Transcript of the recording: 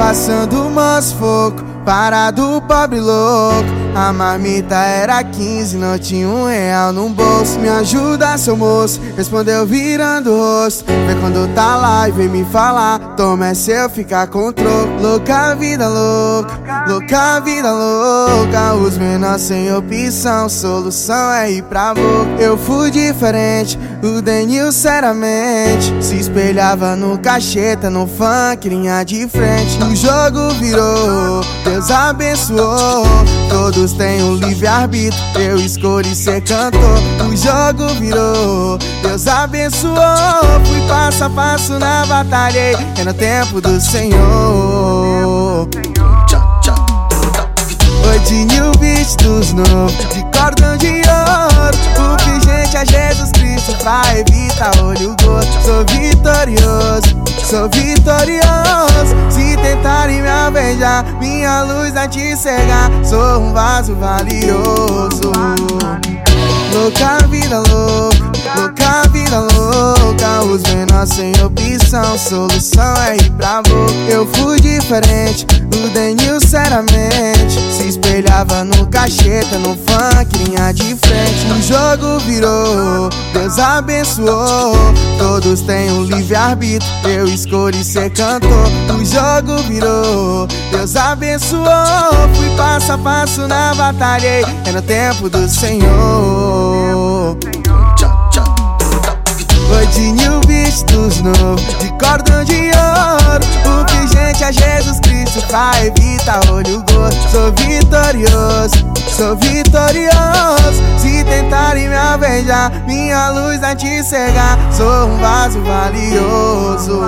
Passando umas foco, parado pobre louco. A marmita era 15, não tinha um real no bolso. Me ajuda seu moço, respondeu virando o rosto. Vê quando tá lá e vem me falar. Toma é seu, ficar com troco. Louca vida louca, louca vida louca. Os menores sem opção, solução é ir pra boca. Eu fui diferente, o Denil seriamente. Se espelhava no cacheta, no funk, linha de frente. O jogo virou, Deus abençoou. Todos têm um livre-arbítrio, eu escolhi ser cantor. O jogo virou, Deus abençoou. Fui passo a passo na batalha, é no tempo do Senhor. De New Beat dos novos, de cordão de ouro. O pingente é Jesus Cristo. Pra evitar olho gordo. Sou vitorioso, sou vitorioso minha luz vai te cegar. Sou um vaso valioso. Louca vida louca, louca vida louca. Os menores sem opção, solução é ir pra boca. Eu fui diferente, o Denil seriamente. Se cacheta, no funk, linha de frente O jogo virou, Deus abençoou. Todos têm um livre-arbítrio, eu escolhi ser cantor. O jogo virou, Deus abençoou. Fui passo a passo na batalha, é no tempo do Senhor. New Beat dos novos, de cordão de ouro pra evitar olho gordo. Sou vitorioso, sou vitorioso. Se tentarem me alvejar, minha luz vai te cegar. Sou um vaso valioso